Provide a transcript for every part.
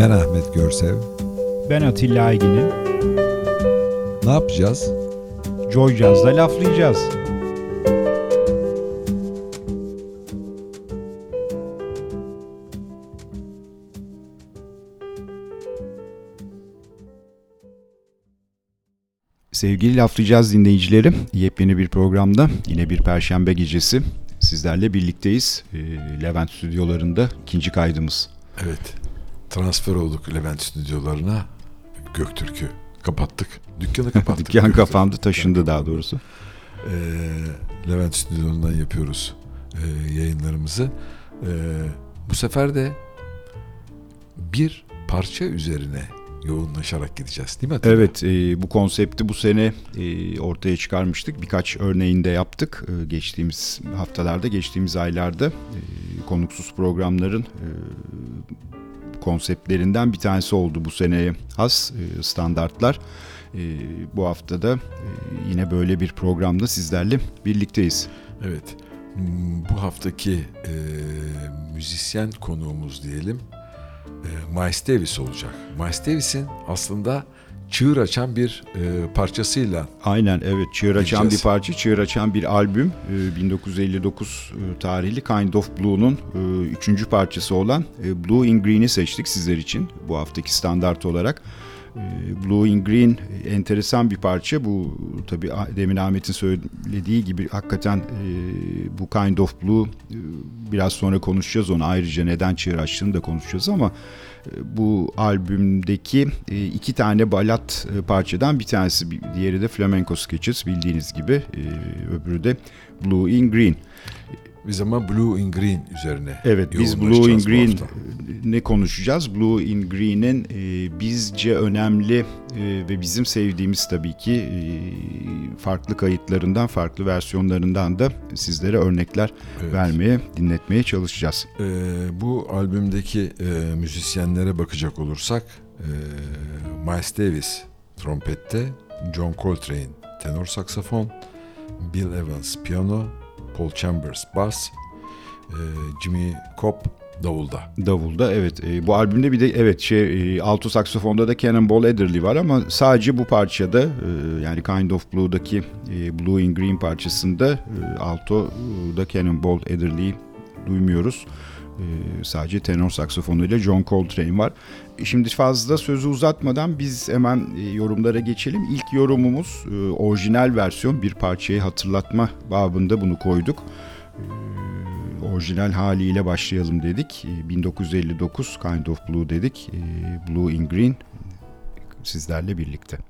Ben Ahmet Görsev. Ben Atilla Aygin'im. Ne yapacağız? Joy Jazz'da laflayacağız. Sevgili Laflayacağız dinleyicileri, yepyeni bir programda yine bir perşembe gecesi sizlerle birlikteyiz. Ee, Levent stüdyolarında ikinci kaydımız. Evet, transfer olduk Levent stüdyolarına. Göktürk'ü kapattık. Dükkanı kapattık. Dükkan kapandı, taşındı daha doğrusu. Ee, Levent stüdyolarından yapıyoruz e, yayınlarımızı. E, bu sefer de bir parça üzerine yoğunlaşarak gideceğiz değil mi Atilla? Evet e, bu konsepti bu sene e, ortaya çıkarmıştık. Birkaç örneğinde yaptık. E, geçtiğimiz haftalarda, geçtiğimiz aylarda e, konuksuz programların e, konseptlerinden bir tanesi oldu bu seneye has e, standartlar. E, bu haftada e, yine böyle bir programda sizlerle birlikteyiz. Evet. Hmm, Bu haftaki e, müzisyen konuğumuz diyelim e, Miles Davis olacak. Miles Davis'in aslında çığır açan bir e, parçasıyla Aynen evet çığır açan Gideceğiz. bir parça, çığır açan bir albüm. Ee, 1959 e, tarihli Kind of Blue'nun e, üçüncü parçası olan e, Blue in Green'i seçtik sizler için bu haftaki standart olarak. E, Blue in Green e, enteresan bir parça. Bu tabii ah- demin Ahmet'in söylediği gibi hakikaten e, bu Kind of Blue e, biraz sonra konuşacağız onu ayrıca neden çığır açtığını da konuşacağız ama e, bu albümdeki e, iki tane balat e, parçadan bir tanesi diğeri de Flamenco Sketches bildiğiniz gibi e, öbürü de Blue in Green. Biz ama Blue in Green üzerine Evet biz Blue in Green e, ne konuşacağız? Blue in Green'in e, bizce önemli e, ve bizim sevdiğimiz tabii ki e, farklı kayıtlarından, farklı versiyonlarından da sizlere örnekler Evet. vermeye, dinletmeye çalışacağız. E, bu albümdeki e, müzisyenlere bakacak olursak e, Miles Davis trompette, John Coltrane tenor saksafon, Bill Evans piyano, Paul Chambers bass, e, Jimmy Cobb davulda. Davulda evet. E, bu albümde bir de evet şey e, alto saksafonda da Cannonball Adderley var ama sadece bu parçada e, yani Kind of Blue'daki e, Blue in Green parçasında e, alto'da Cannonball Adderley'i duymuyoruz. E, sadece tenor saksafonuyla John Coltrane var. Şimdi fazla sözü uzatmadan biz hemen e, yorumlara geçelim. İlk yorumumuz e, orijinal versiyon bir parçayı hatırlatma babında bunu koyduk. E, orijinal haliyle başlayalım dedik. E, 1959 Kind of Blue dedik. Blue in Green sizlerle birlikte.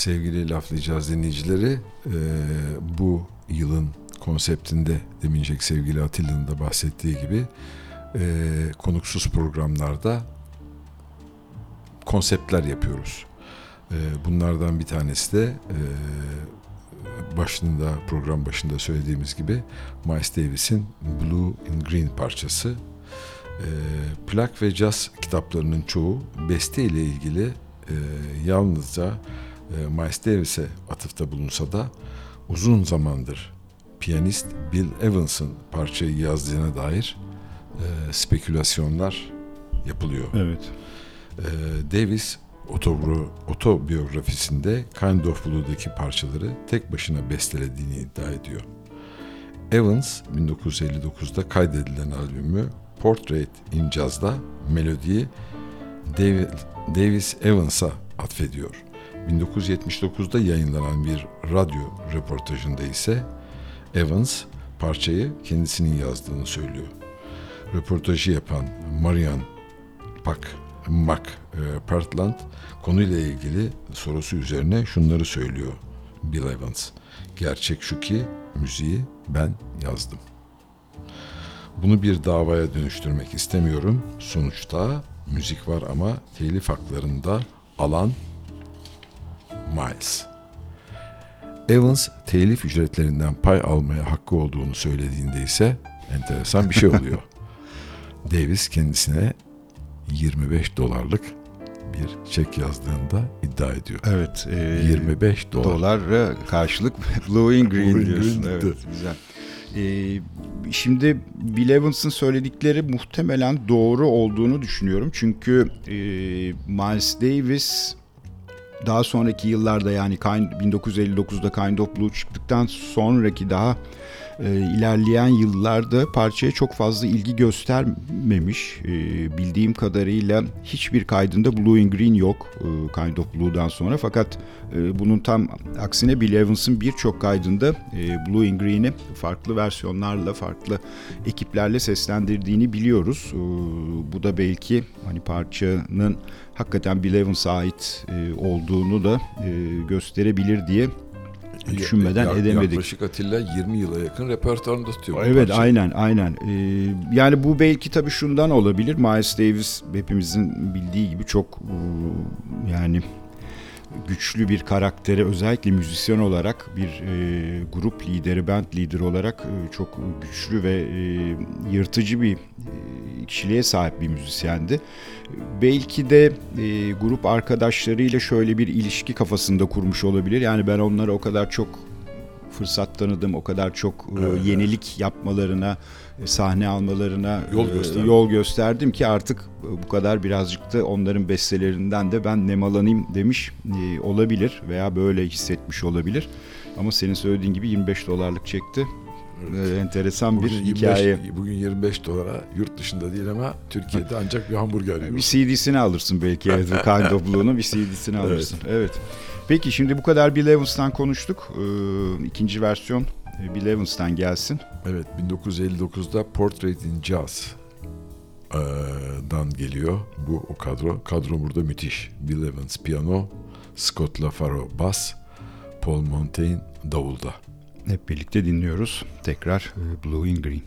Sevgili laflayacağız dinleyicileri, e, bu yılın konseptinde demincek sevgili Atilla'nın da bahsettiği gibi e, konuksuz programlarda konseptler yapıyoruz. E, bunlardan bir tanesi de e, başında program başında söylediğimiz gibi Miles Davis'in Blue in Green parçası. E, plak ve caz kitaplarının çoğu beste ile ilgili yalnızca Miles Davis'e atıfta bulunsa da uzun zamandır piyanist Bill Evans'ın parçayı yazdığına dair e, spekülasyonlar yapılıyor. Evet. E, Davis otobiyografisinde Kind of Blue'daki parçaları tek başına bestelediğini iddia ediyor. Evans 1959'da kaydedilen albümü Portrait in Jazz'da melodiyi Davis Evans'a atfediyor. 1979'da yayınlanan bir radyo röportajında ise Evans parçayı kendisinin yazdığını söylüyor. Röportajı yapan Marian Pak Mac e, Pertland konuyla ilgili sorusu üzerine şunları söylüyor Bill Evans. Gerçek şu ki müziği ben yazdım. Bunu bir davaya dönüştürmek istemiyorum. Sonuçta müzik var ama telif haklarında alan Miles. Evans telif ücretlerinden pay almaya hakkı olduğunu söylediğinde ise enteresan bir şey oluyor. Davis kendisine 25 dolarlık bir çek yazdığında iddia ediyor. Evet. E, 25 dolar. Dolara karşılık Blue in Green Blue diyorsun. Green evet, güzel. Ee, şimdi Bill Evans'ın söyledikleri muhtemelen doğru olduğunu düşünüyorum. Çünkü e, Miles Davis daha sonraki yıllarda yani 1959'da Kind of Blue çıktıktan sonraki daha e, ilerleyen yıllarda parçaya çok fazla ilgi göstermemiş. E, bildiğim kadarıyla hiçbir kaydında Blue in Green yok e, Kind of Blue'dan sonra. Fakat e, bunun tam aksine Bill Evans'ın birçok kaydında e, Blue in Green'i farklı versiyonlarla, farklı ekiplerle seslendirdiğini biliyoruz. E, bu da belki hani parçanın hakikaten Bill Evans'a ait e, olduğunu da e, gösterebilir diye düşünmeden ya, edemedik. Yaklaşık Atilla 20 yıla yakın repertuarında tutuyor. Evet parça. aynen aynen. Ee, yani bu belki tabii şundan olabilir. Miles Davis hepimizin bildiği gibi çok yani güçlü bir karakteri özellikle müzisyen olarak bir e, grup lideri, band lideri olarak e, çok güçlü ve e, yırtıcı bir e, kişiliğe sahip bir müzisyendi. Belki de e, grup arkadaşlarıyla şöyle bir ilişki kafasında kurmuş olabilir. Yani ben onlara o kadar çok fırsat tanıdım, o kadar çok e, yenilik yapmalarına, sahne almalarına Yol e, gösterdim. yol gösterdim ki artık e, bu kadar birazcık da onların bestelerinden de ben nemalanayım demiş e, olabilir veya böyle hissetmiş olabilir. Ama senin söylediğin gibi 25 dolarlık çekti. E, enteresan bir Bugün 25, hikaye. bugün 25 dolara yurt dışında değil ama Türkiye'de ancak bir hamburger Bir yiyoruz. CD'sini alırsın belki evet, Kind of Blue'nun bir CD'sini alırsın. Evet. Peki şimdi bu kadar Bill Evans'tan konuştuk. Ee, ikinci versiyon e, Bill Evans'tan gelsin. Evet 1959'da Portrait in Jazz dan geliyor bu o kadro. Kadro burada müthiş. Bill Evans piyano, Scott LaFaro bas, Paul Montaigne davulda. Hep birlikte dinliyoruz. Tekrar Blue in Green.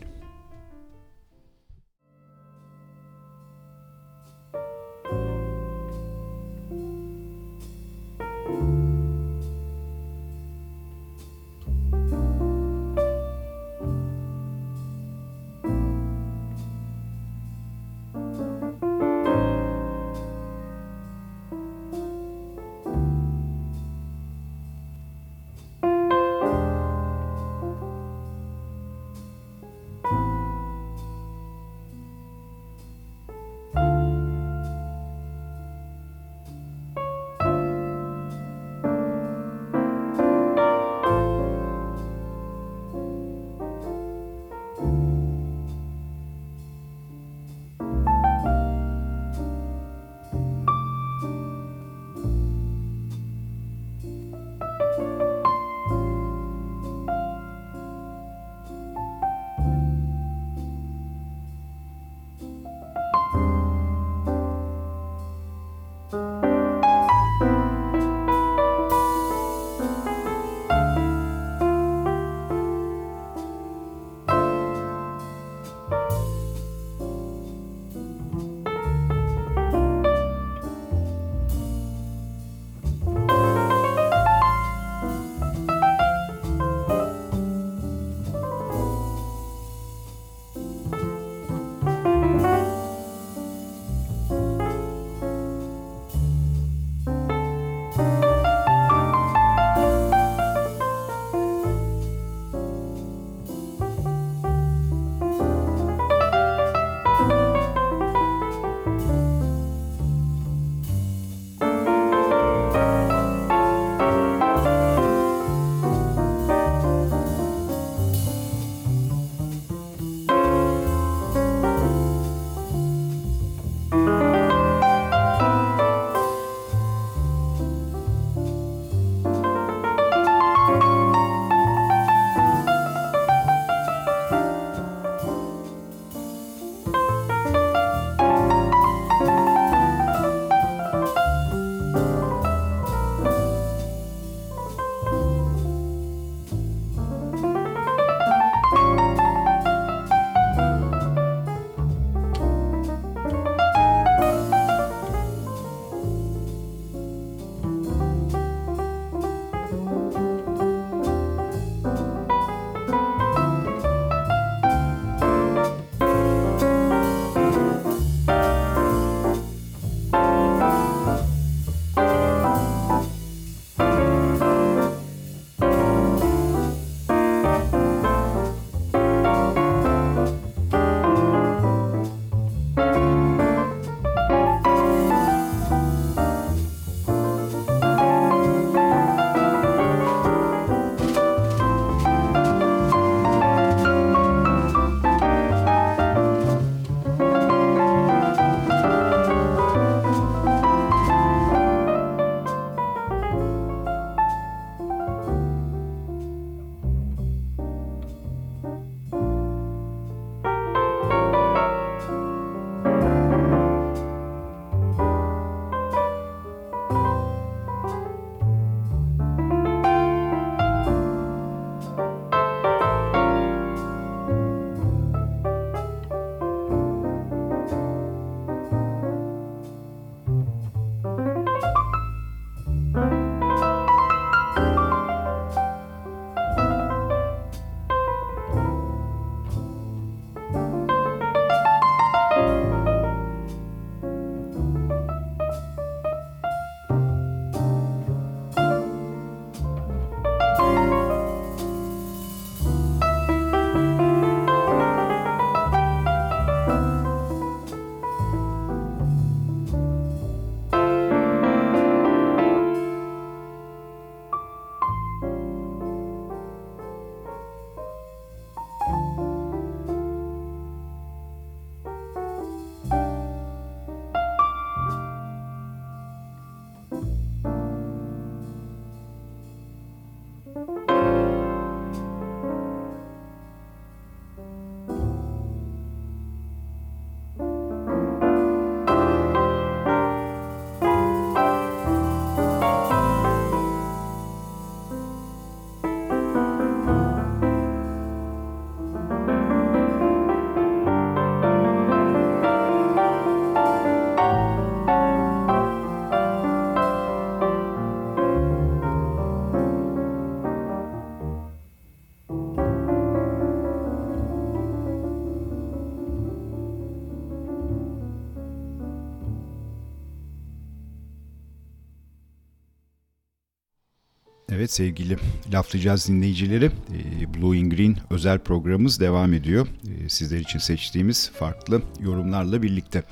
Evet sevgili laflayacağız dinleyicileri. E, Blue in Green özel programımız devam ediyor. E, sizler için seçtiğimiz farklı yorumlarla birlikte.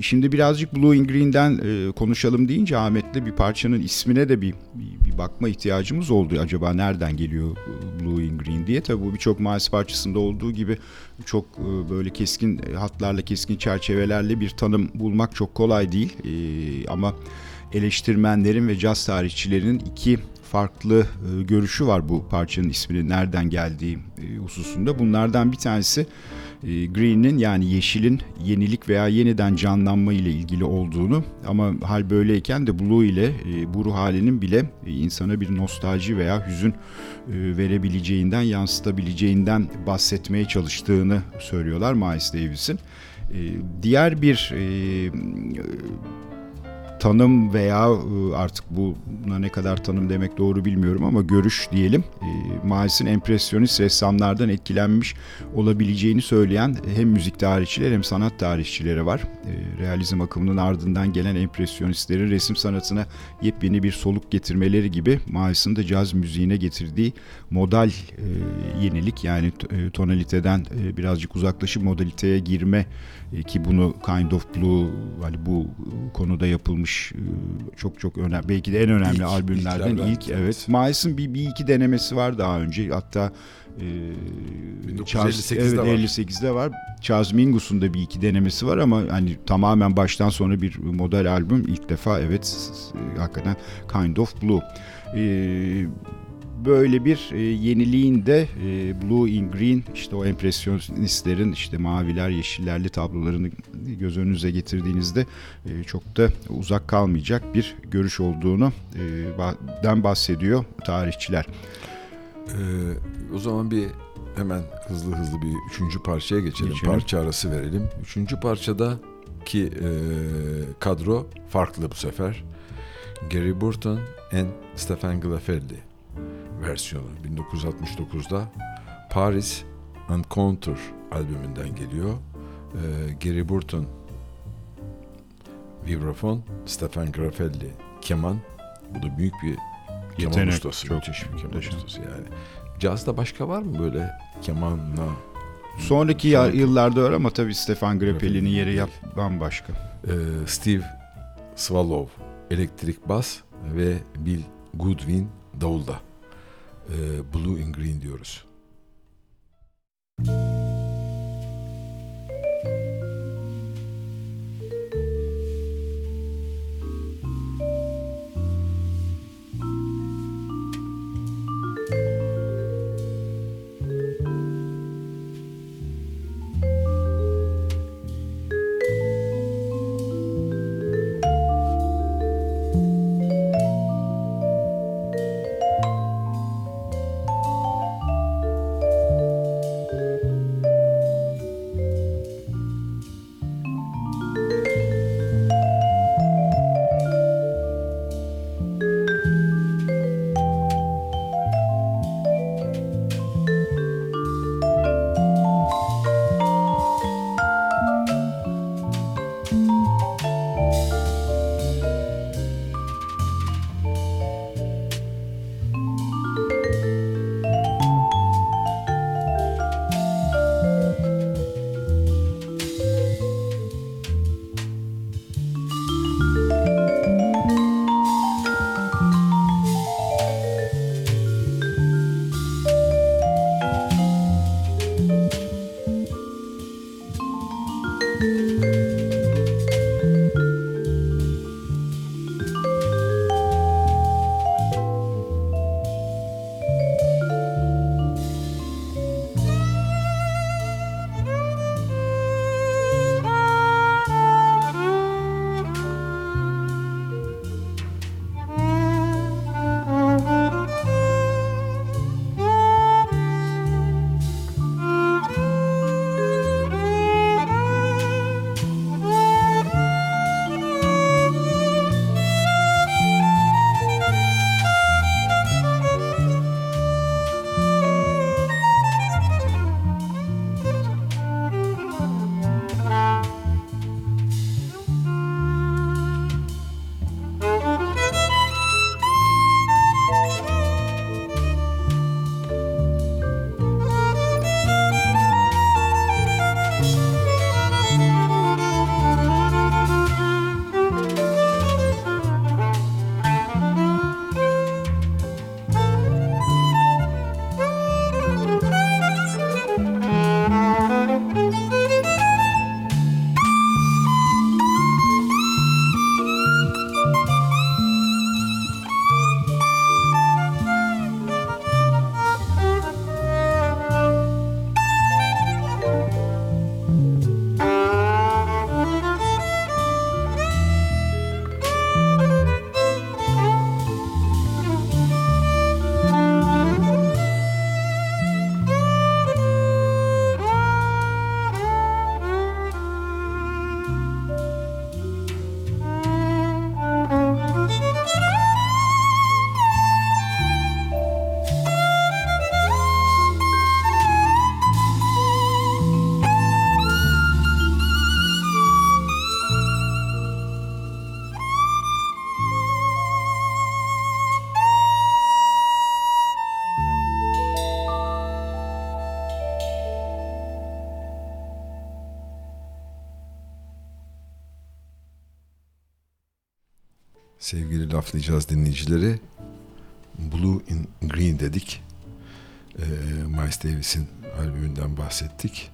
Şimdi birazcık Blue in Green'den e, konuşalım deyince Ahmet'le bir parçanın ismine de bir, bir, bakma ihtiyacımız oldu. Acaba nereden geliyor Blue in Green diye. Tabii bu birçok Miles parçasında olduğu gibi çok böyle keskin hatlarla, keskin çerçevelerle bir tanım bulmak çok kolay değil. Ama eleştirmenlerin ve caz tarihçilerinin iki farklı e, görüşü var bu parçanın isminin nereden geldiği e, hususunda. Bunlardan bir tanesi e, Green'in yani yeşilin yenilik veya yeniden canlanma ile ilgili olduğunu ama hal böyleyken de Blue ile bu ruh halinin bile insana bir nostalji veya hüzün verebileceğinden, yansıtabileceğinden bahsetmeye çalıştığını söylüyorlar Miles Davis'in. Diğer bir tanım veya ıı, artık buna ne kadar tanım demek doğru bilmiyorum ama görüş diyelim. E, Miles'in empresyonist ressamlardan etkilenmiş olabileceğini söyleyen hem müzik tarihçileri hem sanat tarihçileri var. E, realizm akımının ardından gelen empresyonistlerin resim sanatına yepyeni bir soluk getirmeleri gibi Miles'ın da caz müziğine getirdiği modal e, yenilik yani tonaliteden birazcık uzaklaşıp modaliteye girme ki bunu Kind of Blue hani bu konuda yapılmış çok çok önemli belki de en önemli ilk, albümlerden ilk, ilk evet. Miles'ın bir, bir iki denemesi var daha önce hatta e, 1958'de evet, var. 58'de var. Charles Mingus'un da bir iki denemesi var ama hani tamamen baştan sona bir model albüm ilk defa evet hakikaten Kind of Blue. Ee, böyle bir e, yeniliğin de e, Blue in Green işte o empresyonistlerin işte maviler yeşillerli tablolarını göz önünüze getirdiğinizde e, çok da uzak kalmayacak bir görüş olduğunu e, den bahsediyor tarihçiler. Ee, o zaman bir hemen hızlı hızlı bir üçüncü parçaya geçelim. geçelim. Parça arası verelim. Üçüncü parçada ki e, kadro farklı bu sefer. Gary Burton and Stefan Glafelli versiyonu 1969'da Paris Encounter albümünden geliyor. Ee, Gary Burton vibrafon, Stefan Grafelli keman. Bu da büyük bir keman Yetenek, ustası. Çok müthiş bir keman ustası yani. Cazda başka var mı böyle kemanla? Sonraki ya, yıllarda öyle ama tabii Stefan Grappelli'nin yeri yap bambaşka. Ee, Steve Swallow elektrik bas ve Bill Goodwin davulda blue and green diyoruz. Sevgili laflayacağız dinleyicileri. Blue in Green dedik. Ee, Miles Davis'in albümünden bahsettik.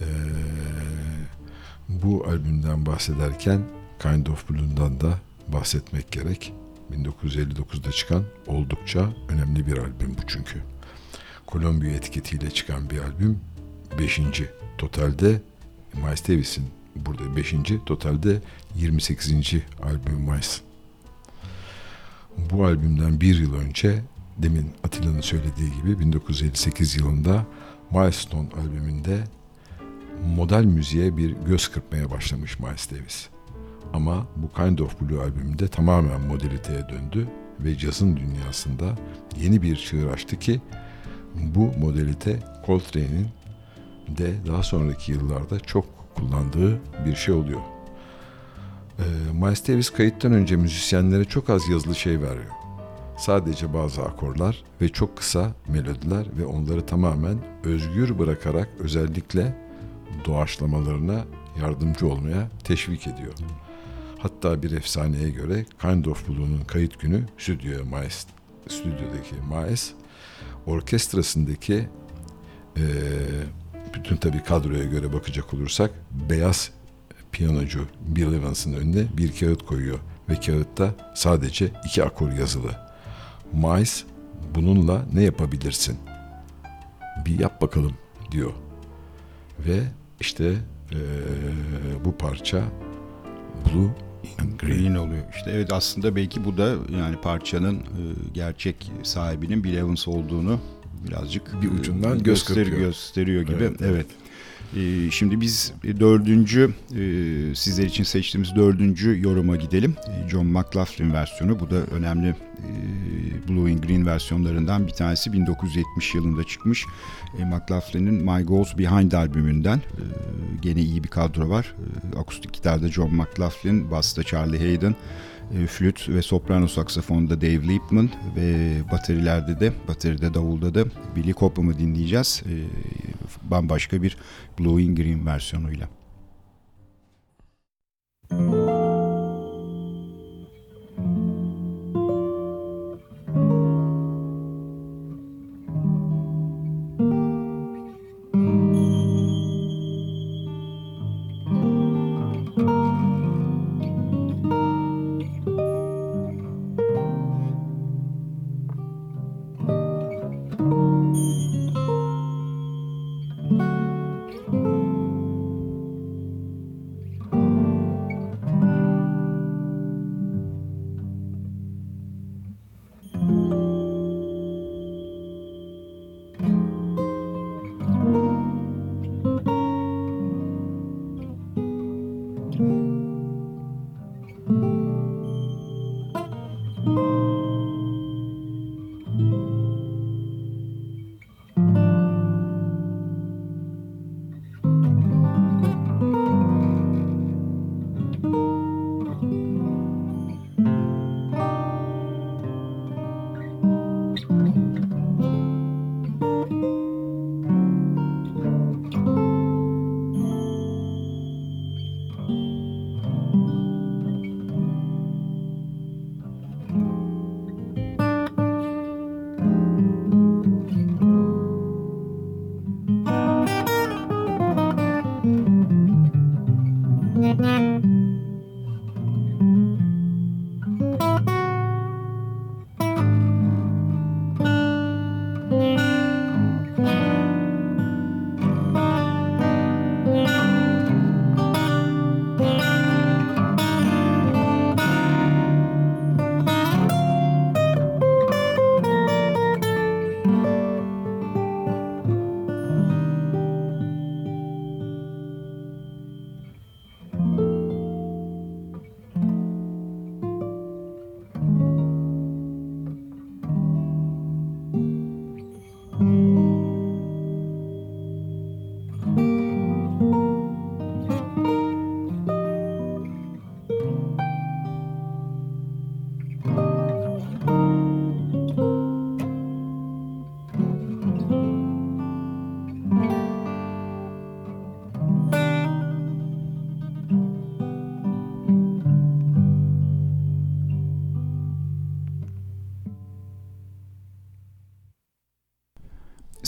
Ee, bu albümden bahsederken Kind of Blue'dan da bahsetmek gerek. 1959'da çıkan oldukça önemli bir albüm bu çünkü. Columbia etiketiyle çıkan bir albüm. Beşinci totalde Miles Davis'in burada beşinci totalde 28. albüm Miles. Bu albümden bir yıl önce demin Atilla'nın söylediği gibi 1958 yılında Milestone albümünde model müziğe bir göz kırpmaya başlamış Miles Davis. Ama bu Kind of Blue albümünde tamamen modaliteye döndü ve cazın dünyasında yeni bir çığır açtı ki bu modalite Coltrane'in de daha sonraki yıllarda çok kullandığı bir şey oluyor. Ee, Miles Davis kayıttan önce müzisyenlere çok az yazılı şey veriyor. Sadece bazı akorlar ve çok kısa melodiler ve onları tamamen özgür bırakarak özellikle doğaçlamalarına yardımcı olmaya teşvik ediyor. Hatta bir efsaneye göre Kind of Blue'nun kayıt günü stüdyoya Miles, stüdyodaki Miles orkestrasındaki e, bütün tabi kadroya göre bakacak olursak beyaz piyanocu Bill Evans'ın önüne bir kağıt koyuyor ve kağıtta sadece iki akor yazılı. Miles bununla ne yapabilirsin? Bir yap bakalım diyor. Ve işte e, bu parça Blue and Green. Green oluyor. İşte evet aslında belki bu da yani parçanın e, gerçek sahibinin Bill Evans olduğunu birazcık Bir ucundan göz göster- gösteriyor gibi. Evet, Evet. evet. E, şimdi biz dördüncü e, sizler için seçtiğimiz dördüncü yoruma gidelim. E, John McLaughlin versiyonu. Bu da önemli e, Blue in Green versiyonlarından bir tanesi 1970 yılında çıkmış. E, McLaughlin'in My Goals Behind albümünden e, gene iyi bir kadro var. E, akustik gitarda John McLaughlin, basta Charlie Hayden, e, flüt ve soprano saksafonda Dave Liebman ve baterilerde de, bateride davulda da Billy Cobham'ı dinleyeceğiz. E, bambaşka bir Blue in Green versiyonuyla.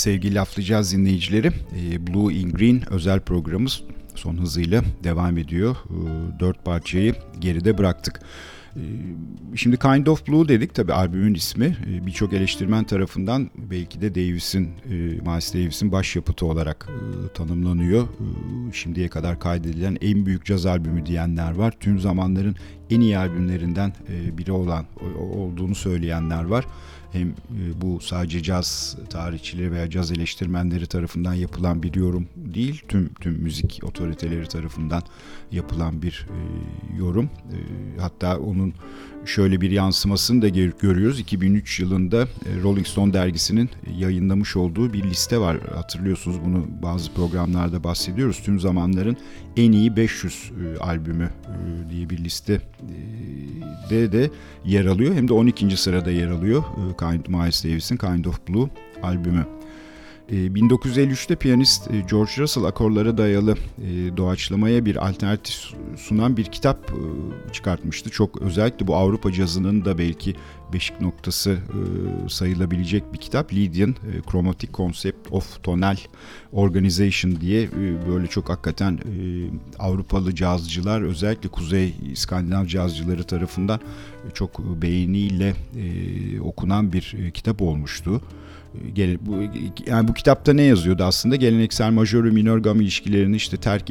Sevgili laflayacağız dinleyicileri. E, Blue in Green özel programımız son hızıyla devam ediyor. E, dört parçayı geride bıraktık. E, şimdi Kind of Blue dedik tabi albümün ismi e, birçok eleştirmen tarafından belki de Davis'in, e, Miles Davis'in başyapıtı olarak tanımlanıyor. Şimdiye kadar kaydedilen en büyük caz albümü diyenler var. Tüm zamanların en iyi albümlerinden biri olan olduğunu söyleyenler var hem e, bu sadece caz tarihçileri veya caz eleştirmenleri tarafından yapılan bir yorum değil, tüm tüm müzik otoriteleri tarafından yapılan bir e, yorum. E, hatta onun şöyle bir yansımasını da görüyoruz. 2003 yılında e, Rolling Stone dergisinin yayınlamış olduğu bir liste var. Hatırlıyorsunuz bunu bazı programlarda bahsediyoruz. Tüm zamanların en iyi 500 e, albümü e, diye bir liste de de yer alıyor. Hem de 12. sırada yer alıyor Kind Miles Davis'in Kind of Blue albümü. 1953'te ee, piyanist e, George Russell akorlara dayalı e, doğaçlamaya bir alternatif sunan bir kitap e, çıkartmıştı. Çok özellikle bu Avrupa cazının da belki beşik noktası sayılabilecek bir kitap. Lydian Chromatic Concept of Tonal Organization diye böyle çok hakikaten Avrupalı cazcılar özellikle Kuzey İskandinav cazcıları tarafından çok beğeniyle okunan bir kitap olmuştu bu, yani bu kitapta ne yazıyordu aslında? Geleneksel majör ve minör gam ilişkilerini işte terk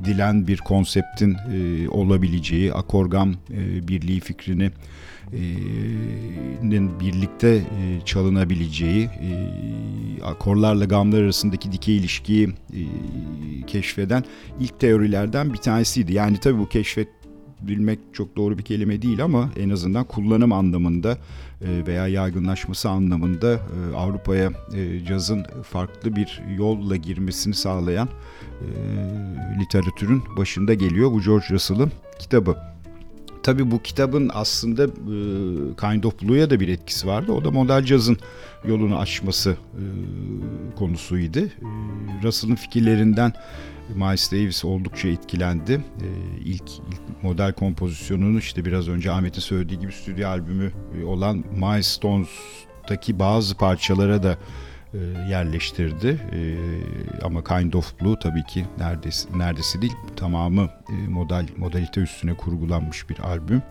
edilen bir konseptin e, olabileceği, akorgam e, birliği fikrini e, birlikte e, çalınabileceği, e, akorlarla gamlar arasındaki dikey ilişkiyi e, keşfeden ilk teorilerden bir tanesiydi. Yani tabii bu keşfet bilmek çok doğru bir kelime değil ama en azından kullanım anlamında e, veya yaygınlaşması anlamında e, Avrupa'ya e, cazın farklı bir yolla girmesini sağlayan literatürün başında geliyor bu George Russell'ın kitabı. Tabii bu kitabın aslında Kind of Blue'ya da bir etkisi vardı. O da model cazın yolunu açması konusuydu. Russell'ın fikirlerinden Miles Davis oldukça etkilendi. Ee, ilk, ilk model kompozisyonunu işte biraz önce Ahmet'in söylediği gibi stüdyo albümü e, olan Milestones'taki bazı parçalara da e, yerleştirdi. E, ama Kind of Blue tabii ki neredeyse, neredeyse değil tamamı e, model modalite üstüne kurgulanmış bir albüm.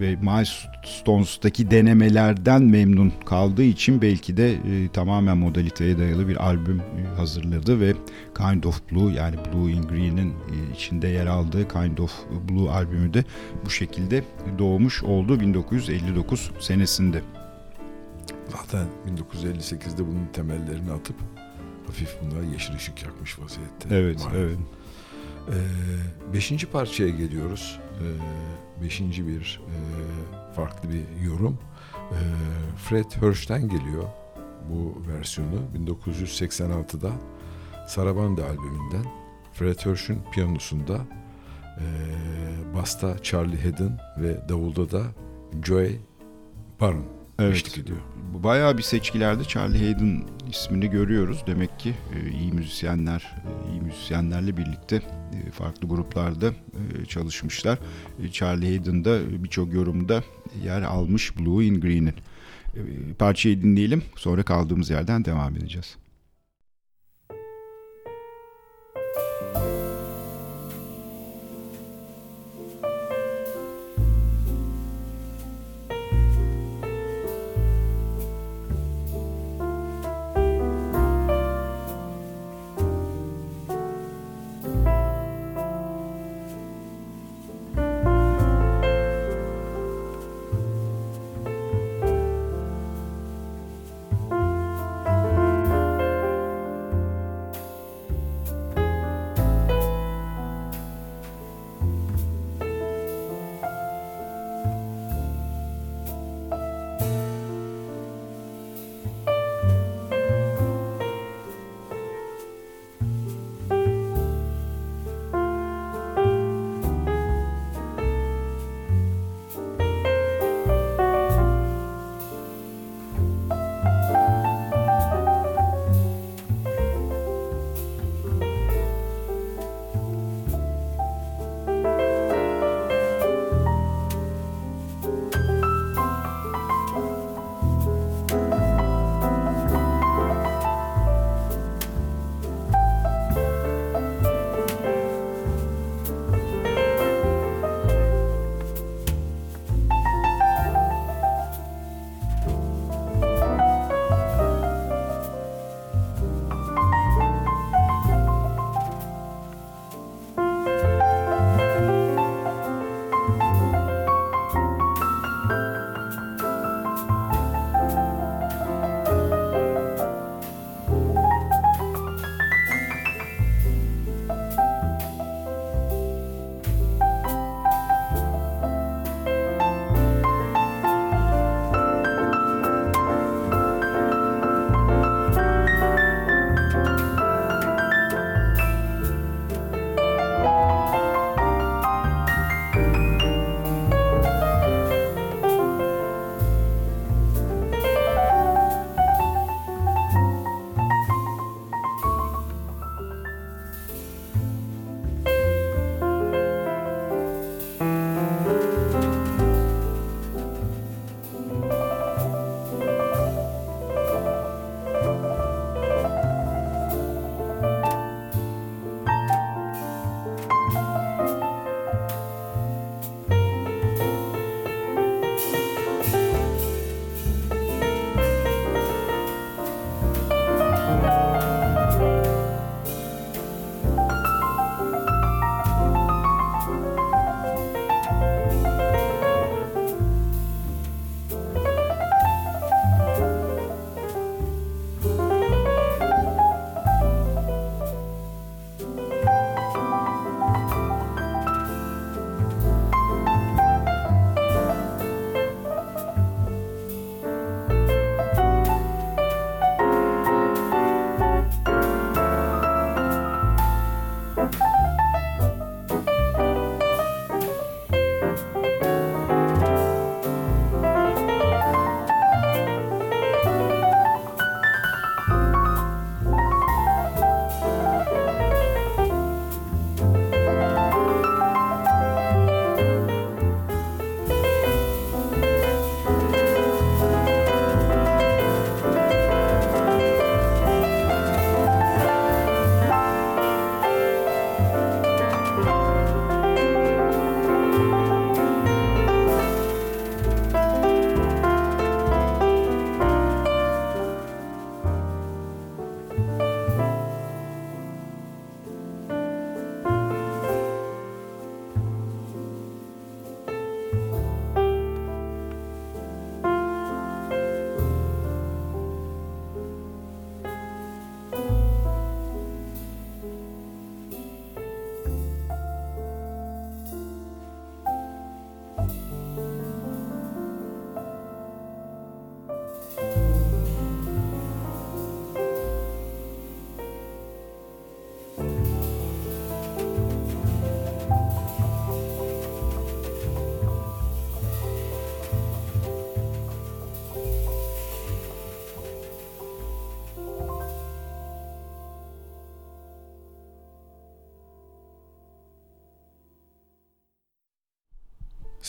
Ve Milestones'taki denemelerden memnun kaldığı için belki de e, tamamen modaliteye dayalı bir albüm e, hazırladı ve Kind of Blue yani Blue in Green'in e, içinde yer aldığı Kind of Blue albümü de bu şekilde doğmuş oldu 1959 senesinde. Zaten 1958'de bunun temellerini atıp hafif buna yeşil ışık yakmış vaziyette. Evet, Malum. evet. Ee, beşinci parçaya geliyoruz. Ee, beşinci bir e, farklı bir yorum. Ee, Fred Hirsch'ten geliyor bu versiyonu 1986'da Sarabanda albümünden Fred Hirsch'ün piyanosunda e, basta Charlie Haddon ve davulda da Joey Baron evet. eşlik ediyor. Bayağı bir seçkilerde Charlie Haddon ismini görüyoruz. Demek ki e, iyi müzisyenler, e, iyi müzisyenlerle birlikte e, farklı gruplarda çalışmışlar. Charlie Haddon da birçok yorumda yer almış Blue in Green'in. Parçayı dinleyelim sonra kaldığımız yerden devam edeceğiz.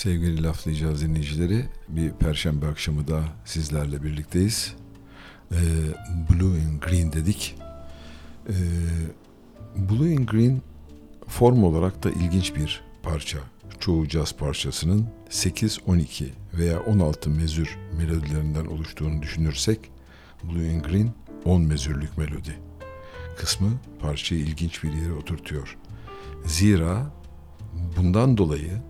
Sevgili laflayacağız dinleyicileri, bir perşembe akşamı daha sizlerle birlikteyiz. Ee, Blue in Green dedik. Ee, Blue in Green form olarak da ilginç bir parça. Çoğu caz parçasının 8, 12 veya 16 mezür melodilerinden oluştuğunu düşünürsek Blue in Green 10 mezürlük melodi. Kısmı parçayı ilginç bir yere oturtuyor. Zira bundan dolayı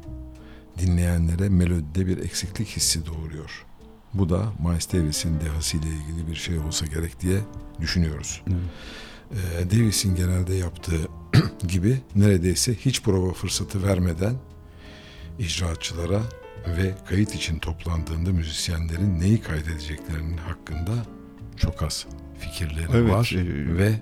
dinleyenlere melodide bir eksiklik hissi doğuruyor. Bu da Miles Davis'in dehasıyla ilgili bir şey olsa gerek diye düşünüyoruz. Ee, Davis'in genelde yaptığı gibi neredeyse hiç prova fırsatı vermeden icraatçılara ve kayıt için toplandığında müzisyenlerin neyi kaydedeceklerinin hakkında çok az fikirleri Evet, var e, ve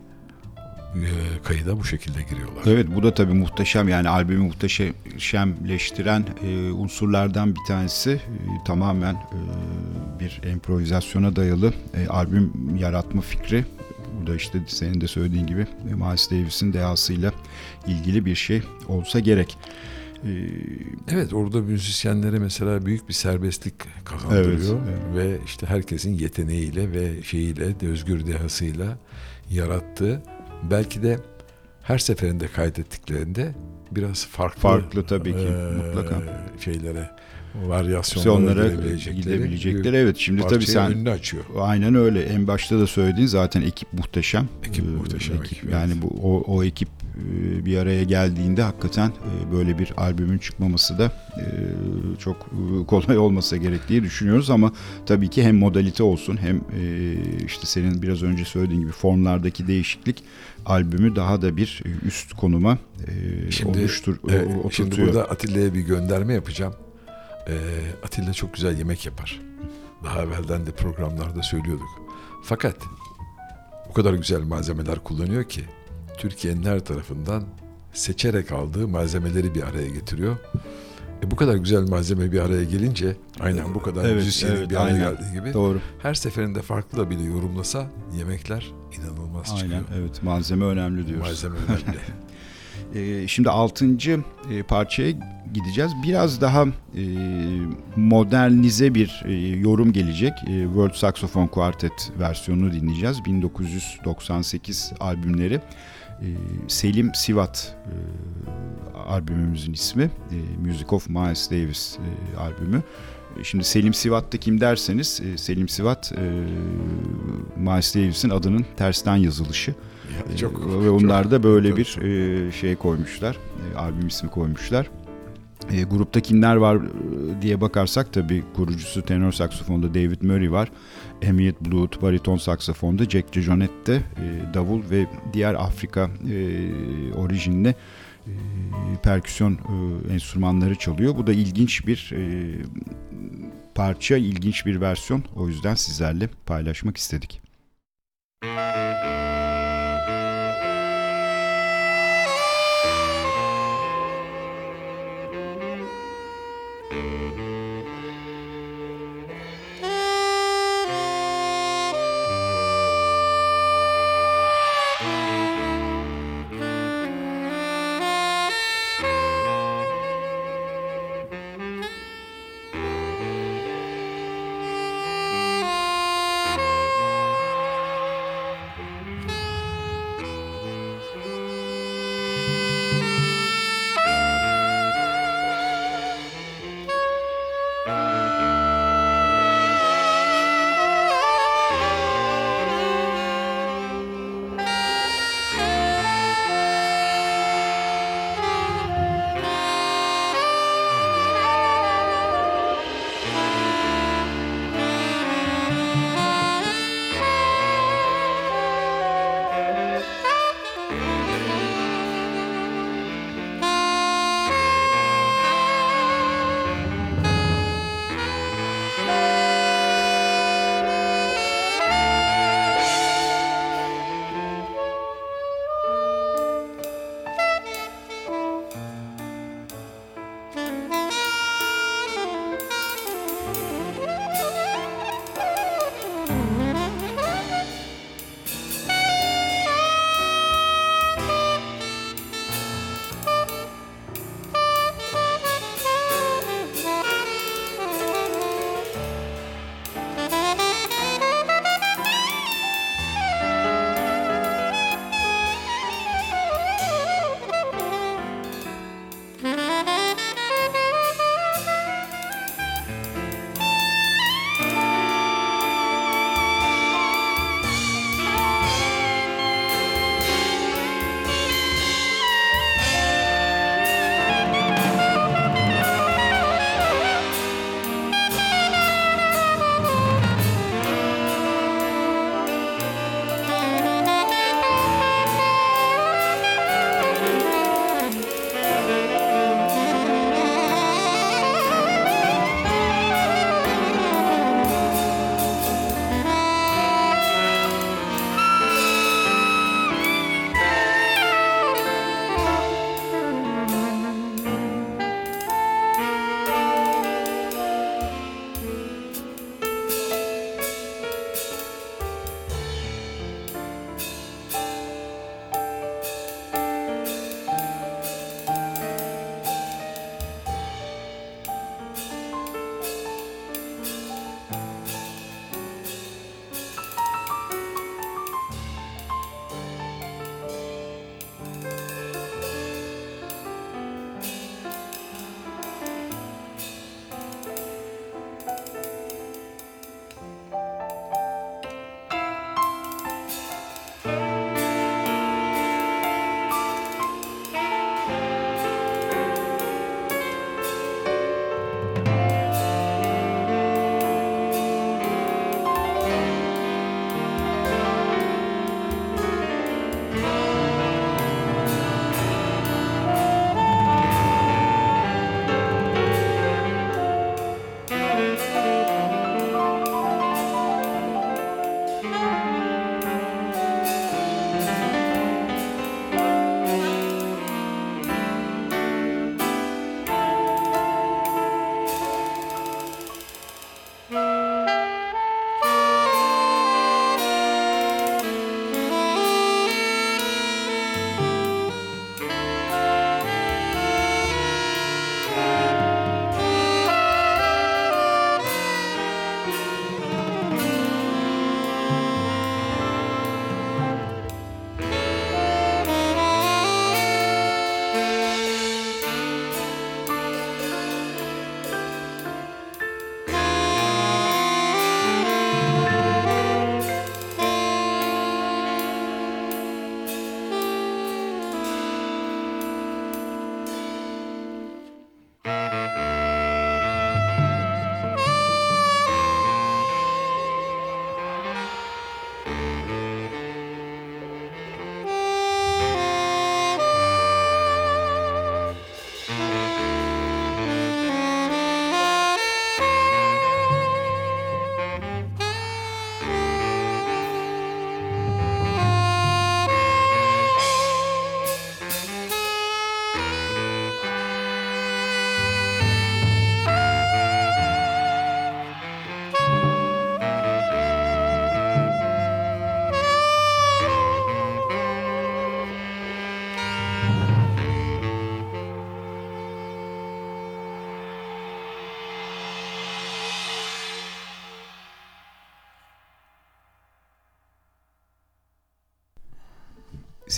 e, kayıda bu şekilde giriyorlar. Evet bu da tabii muhteşem yani albümü muhteşemleştiren e, unsurlardan bir tanesi E, tamamen e, bir improvizasyona dayalı e, albüm yaratma fikri. Bu da işte senin de söylediğin gibi e, Miles Davis'in dehasıyla ilgili bir şey olsa gerek. E, Evet orada müzisyenlere mesela büyük bir serbestlik kazandırıyor Evet, ve işte herkesin yeteneğiyle ve şeyiyle de özgür dehasıyla yarattığı belki de her seferinde kaydettiklerinde biraz farklı Farklı tabii ki, eee, mutlaka. şeylere varyasyonlara gidebilecekleri Evet şimdi tabii sen önünü açıyor. Aynen öyle. En başta da söylediğin zaten ekip muhteşem. Ekip muhteşem ekip, yani evet. bu o, o ekip e, bir araya geldiğinde hakikaten e, böyle bir albümün çıkmaması da e, çok e, kolay olmasa gerek diye düşünüyoruz ama tabii ki hem modalite olsun hem e, işte senin biraz önce söylediğin gibi formlardaki değişiklik albümü daha da bir e, üst konuma e, Şimdi, oluştur Evet, o- şimdi oturtuyor. burada Atilla'ya bir gönderme yapacağım. Ee, Atilla çok güzel yemek yapar. Daha evvelden de programlarda söylüyorduk. Fakat o kadar güzel malzemeler kullanıyor ki Türkiye'nin her tarafından seçerek aldığı malzemeleri bir araya getiriyor. E bu kadar güzel malzeme bir araya gelince aynen bu kadar Evet, müzisyenin evet, bir araya aynen. geldiği gibi Doğru. her seferinde farklı da bile yorumlasa yemekler inanılmaz çıkıyor. Aynen. Evet. Malzeme önemli diyoruz. Malzeme önemli. Ee, şimdi altıncı e, parçaya gideceğiz. Biraz daha e, modernize bir e, yorum gelecek. E, World Saxophone Quartet versiyonunu dinleyeceğiz. 1998 albümleri. E, Selim Sivat e, albümümüzün ismi. E, Music of Miles Davis e, albümü. Şimdi Selim Sivat da kim derseniz Selim Sivat e, Miles Davis'in adının tersten yazılışı. Çok, Ee, ve onlar çok da böyle bir enteresan. e, şey koymuşlar. E, albüm ismi koymuşlar. E, grupta kimler var e, diye bakarsak tabii kurucusu tenor saksafonda David Murray var. Emmett Bluth bariton saksafonda, Jack DeJohnette e, davul ve diğer Afrika e, orijinli e, perküsyon e, enstrümanları çalıyor. Bu da ilginç bir e, parça, ilginç bir versiyon. O yüzden sizlerle paylaşmak istedik.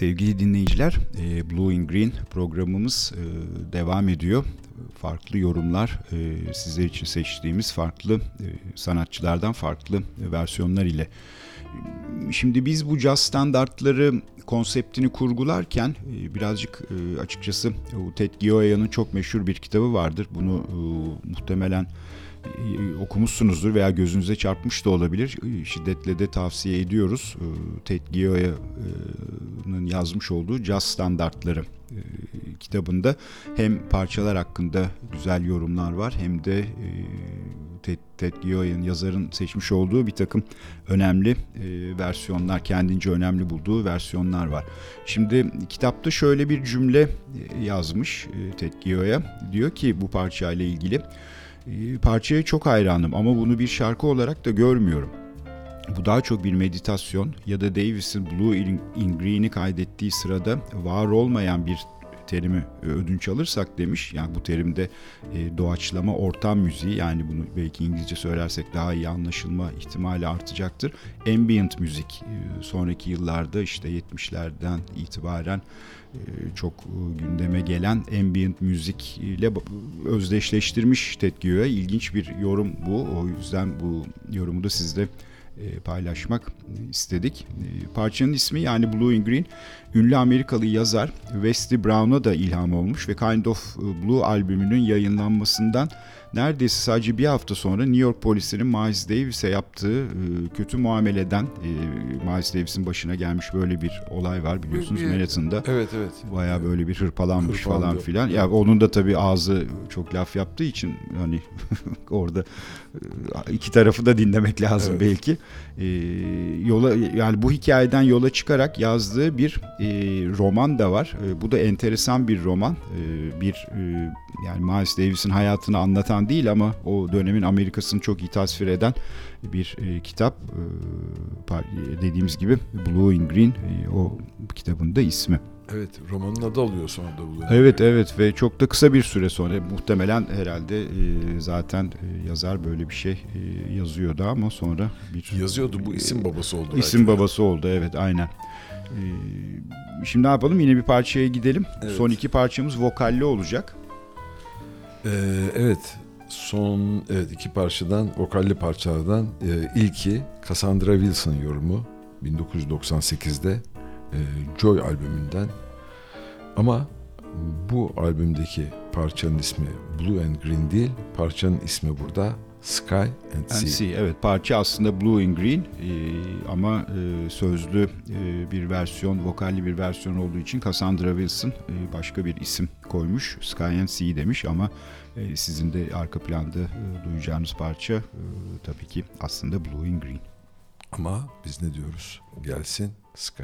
Sevgili dinleyiciler, e, Blue in Green programımız e, devam ediyor. Farklı yorumlar, e, sizler için seçtiğimiz farklı sanatçılardan farklı versiyonlar ile. Şimdi biz bu caz standartları konseptini kurgularken birazcık açıkçası Ted Gioia'nın çok meşhur bir kitabı vardır. Bunu muhtemelen okumuşsunuzdur veya gözünüze çarpmış da olabilir. Şiddetle de tavsiye ediyoruz. Ted Gioia'nın yazmış olduğu Caz Standartları kitabında hem parçalar hakkında güzel yorumlar var hem de Ted, Ted Gioia'nın yazarın seçmiş olduğu bir takım önemli versiyonlar, kendince önemli bulduğu versiyonlar var. Şimdi kitapta şöyle bir cümle yazmış Ted Gioia. Diyor ki bu parçayla ilgili ee, parçaya çok hayranım ama bunu bir şarkı olarak da görmüyorum. Bu daha çok bir meditasyon ya da Davis'in Blue in Green'i kaydettiği sırada var olmayan bir terimi e, ödünç alırsak demiş. Yani bu terimde e, doğaçlama ortam müziği yani bunu belki İngilizce söylersek daha iyi anlaşılma ihtimali artacaktır. Ambient müzik e, sonraki yıllarda işte 70'lerden itibaren çok gündeme gelen ambient müzik ile özdeşleştirmiş Ted Gio'ya. İlginç bir yorum bu. O yüzden bu yorumu da sizde paylaşmak istedik. Parçanın ismi yani Blue in Green ünlü Amerikalı yazar Wesley Brown'a da ilham olmuş ve Kind of Blue albümünün yayınlanmasından neredeyse sadece bir hafta sonra New York polisinin Miles Davis'e yaptığı e, kötü muameleden e, Miles Davis'in başına gelmiş böyle bir olay var biliyorsunuz Manhattan'da. Evet evet. Baya böyle bir hırpalanmış Hırpalandı. falan filan. Ya onun da tabii ağzı çok laf yaptığı için hani orada e, iki tarafı da dinlemek lazım evet. belki. E, yola yani bu hikayeden yola çıkarak yazdığı bir e, roman da var. E, bu da enteresan bir roman. E, bir e, yani Miles Davis'in hayatını anlatan değil ama o dönemin Amerika'sını çok iyi tasvir eden bir e, kitap. E, dediğimiz gibi Blue in Green e, o kitabın da ismi. Evet romanın adı alıyor sonra da Blue Evet evet ve çok da kısa bir süre sonra muhtemelen herhalde e, zaten e, yazar böyle bir şey e, yazıyordu ama sonra bir yazıyordu bu isim babası oldu. İsim belki. babası oldu evet aynen. E, şimdi ne yapalım yine bir parçaya gidelim. Evet. Son iki parçamız vokalli olacak. Ee, evet son evet iki parçadan vokalli parçalardan e, ilki Cassandra Wilson yorumu 1998'de e, Joy albümünden ama bu albümdeki parçanın ismi Blue and Green değil parçanın ismi burada Sky and, and sea. sea. Evet parça aslında Blue and Green e, ama e, sözlü e, bir versiyon, vokalli bir versiyon olduğu için Cassandra Wilson e, başka bir isim koymuş. Sky and Sea demiş ama e, sizin de arka planda e, duyacağınız parça e, tabii ki aslında Blue and Green. Ama biz ne diyoruz? Gelsin Sky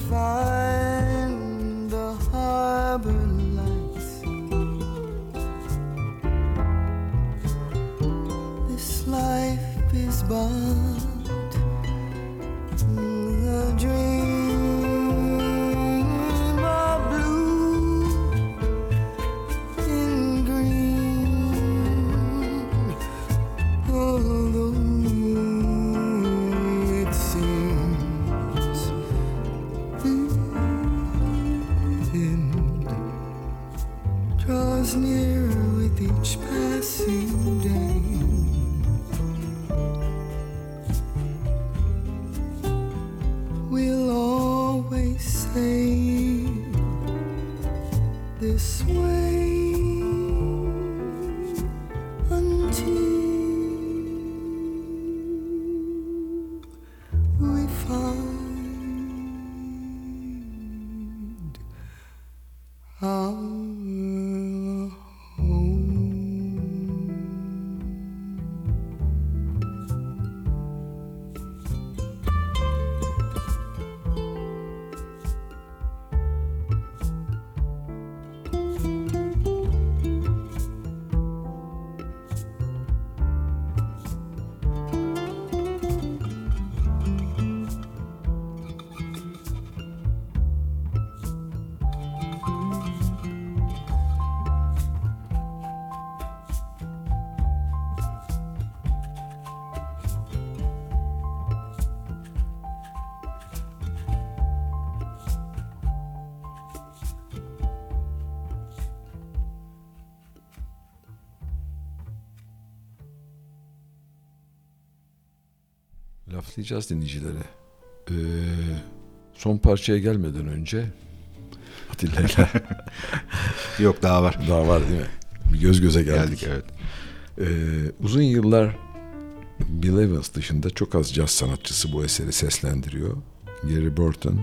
and Laflayacağız dinleyicilere. Ee, son parçaya gelmeden önce Atilla'yla Yok daha var. daha var değil mi? Bir göz göze geldik. Geldik evet. Ee, uzun yıllar Bill Evans dışında çok az caz sanatçısı bu eseri seslendiriyor. Gary Burton,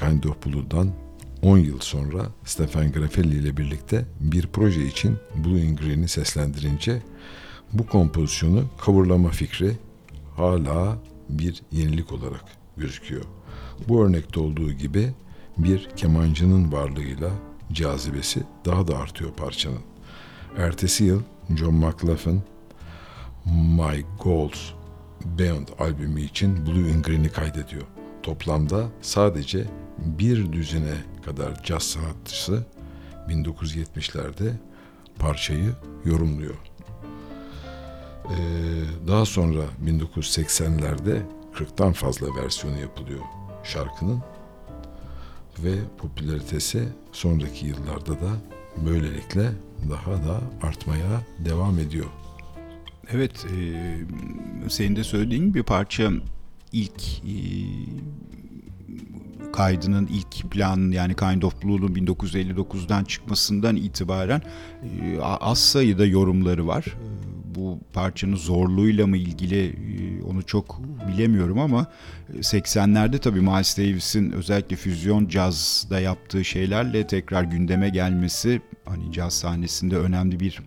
Kind of Blue'dan 10 yıl sonra Stephen Graffelli ile birlikte bir proje için Blue in Green'i seslendirince bu kompozisyonu coverlama fikri hala bir yenilik olarak gözüküyor. Bu örnekte olduğu gibi bir kemancının varlığıyla cazibesi daha da artıyor parçanın. Ertesi yıl John McLaughlin My Goals Beyond albümü için Blue in Green'i kaydediyor. Toplamda sadece bir düzine kadar caz sanatçısı 1970'lerde parçayı yorumluyor. Ee, daha sonra 1980'lerde 40'tan fazla versiyonu yapılıyor şarkının ve popülaritesi sonraki yıllarda da böylelikle daha da artmaya devam ediyor. Evet, e, senin de söylediğin bir parça ilk e, kaydının ilk planın yani Kind of Blue'un 1959'dan çıkmasından itibaren e, az sayıda yorumları var. E, bu parçanın zorluğuyla mı ilgili e, onu çok bilemiyorum ama 80'lerde tabii Miles Davis'in özellikle füzyon cazda yaptığı şeylerle tekrar gündeme gelmesi hani caz sahnesinde önemli bir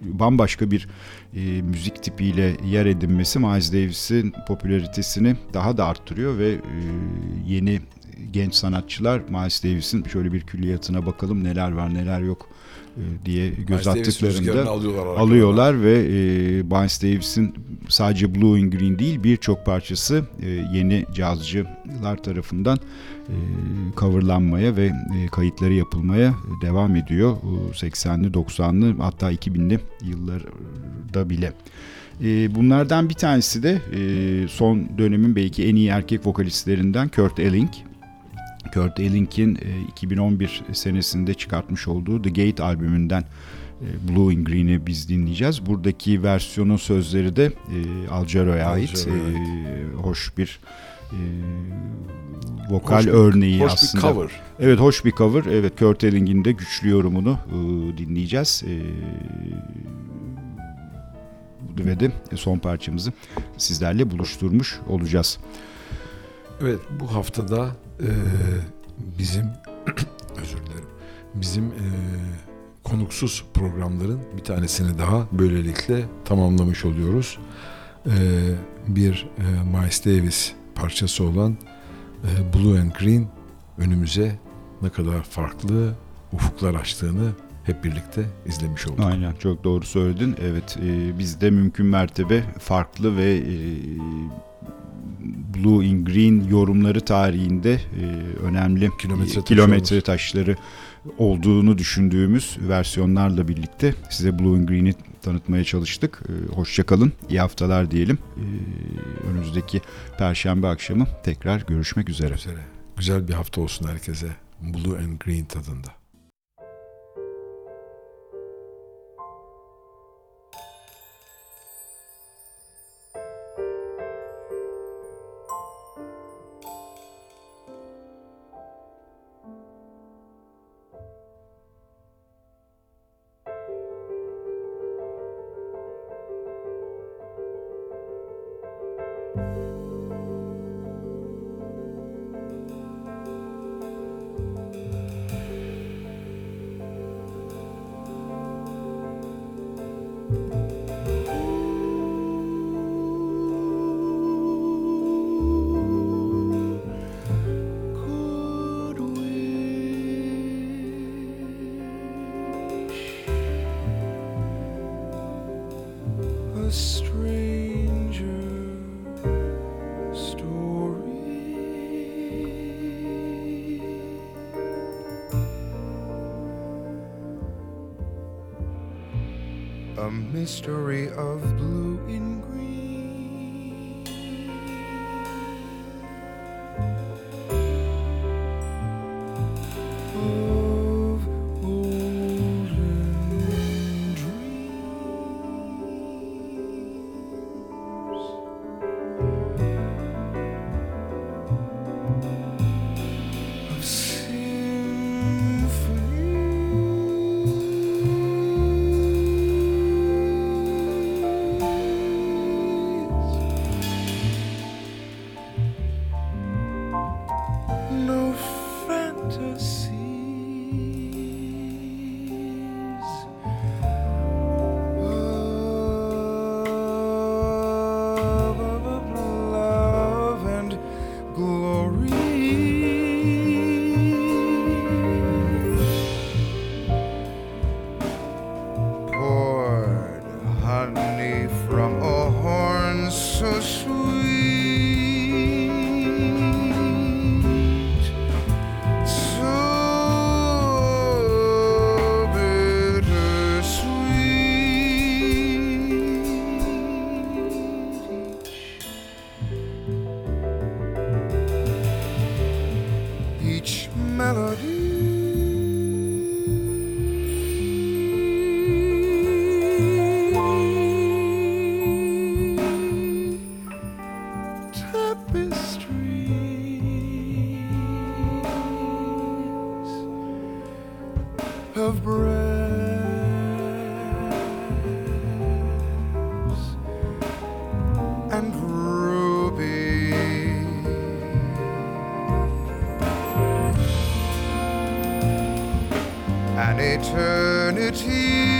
bambaşka bir e, müzik tipiyle yer edinmesi Miles Davis'in popülaritesini daha da arttırıyor ve e, yeni genç sanatçılar Miles Davis'in şöyle bir külliyatına bakalım neler var neler yok e, diye göz attıklarında alıyorlar, alıyorlar ve e, Miles Davis'in sadece Blue and Green değil birçok parçası e, yeni cazcılar tarafından e, coverlanmaya ve e, kayıtları yapılmaya devam ediyor. E, 80'li 90'lı hatta 2000'li yıllarda bile. E, bunlardan bir tanesi de e, son dönemin belki en iyi erkek vokalistlerinden Kurt Elling. Kurt Elling'in 2011 senesinde çıkartmış olduğu The Gate albümünden Blue in Green'i biz dinleyeceğiz. Buradaki versiyonun sözleri de Algero'ya ait Algero'ya. hoş bir vokal hoş bir, örneği hoş aslında. Bir cover. Evet hoş bir cover. Evet Kurt Elling'in de güçlü yorumunu dinleyeceğiz. Ve de son parçamızı sizlerle buluşturmuş olacağız. Evet bu haftada e, bizim özür dilerim bizim e, konuksuz programların bir tanesini daha böylelikle tamamlamış oluyoruz. E, bir e, Miles Davis parçası olan e, Blue and Green önümüze ne kadar farklı ufuklar açtığını hep birlikte izlemiş olduk. Aynen çok doğru söyledin. Evet e, biz de mümkün mertebe farklı ve e, Blue in Green yorumları tarihinde e, önemli Kilometre taşı kilometre taşları olduğunu düşündüğümüz versiyonlarla birlikte size Blue in Green'i tanıtmaya çalıştık. E, Hoşçakalın, iyi haftalar diyelim. E, önümüzdeki Perşembe akşamı tekrar görüşmek üzere. üzere. Güzel bir hafta olsun herkese. Blue and Green tadında. Mystery of blue in green. Eternity